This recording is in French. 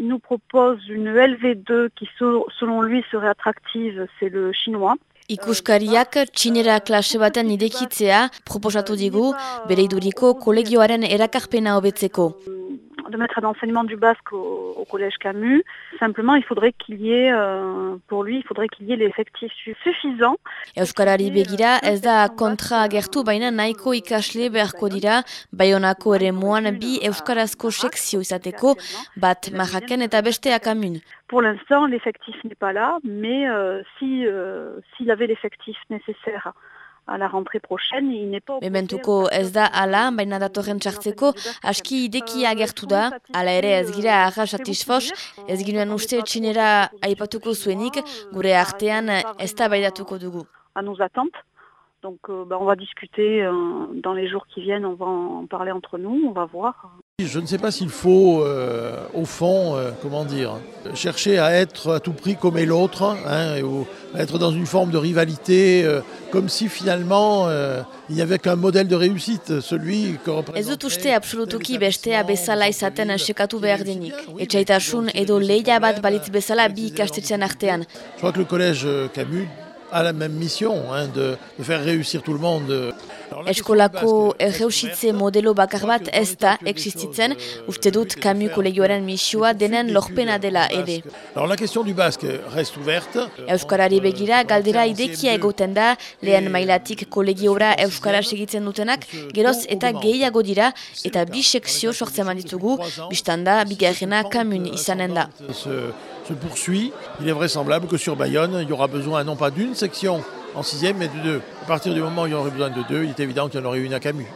Il nous propose une LV2 qui, selon lui, serait attractive, c'est le chinois. Ikuskariak txinera klase baten idekitzea proposatu digu bere iduriko kolegioaren erakarpena hobetzeko. De mettre un enseignement du basque au, au collège Camus. Simplement, il faudrait qu'il y ait, euh, pour lui, il faudrait qu'il y ait l'effectif suffisant. Euskarari begira, ez da kontra agertu baina nahiko ikasle beharko dira, baionako ere moan bi euskarazko sekzio izateko, bat marraken eta beste akamun. Pour l'instant, l'effectif n'est pas là, mais euh, si euh, s'il avait l'effectif nécessaire à la rentrée prochaine, il n'est pas Mementuko ez da ala, baina datorren txartzeko, aski ideki agertu da, ala ere ez gira arra satisfos, ez ginoen uste txinera aipatuko zuenik, gure artean ez da baidatuko dugu. À nos attentes. Donc euh, bah, on va discuter euh, dans les jours qui viennent, on va en parler entre nous, on va voir. Je ne sais pas s'il faut, euh, au fond, euh, comment dire, chercher à être à tout prix comme est l'autre, hein, ou être dans une forme de rivalité, euh, comme si finalement il n'y avait qu'un modèle de réussite, celui que représente. Ez dut uste absolutuki bestea bezala izaten sekatu behar denik. Etxaitasun edo leia bat balitz bezala bi ikastetxean artean. Je crois que le collège Camus a la même mission hein, de, de faire réussir tout le monde. Eskolako erreusitze modelo bakar bat ez da existitzen, uste dut Camus kolegioaren misioa denen lorpena dela ere. Alors la question du basque reste ouverte. Euskarari begira galdera idekia egoten da, lehen mailatik kolegiora Euskara segitzen dutenak, geroz eta gehiago dira, eta bi sekzio sortzen ditugu, biztanda bigarrena Camus izanen da. Se, poursuit. Il est vraisemblable que sur Bayonne, il y aura besoin non pas d'une section en sixième, mais de deux. À partir du moment où il y aurait besoin de deux, il est évident qu'il y en aurait une à Camus.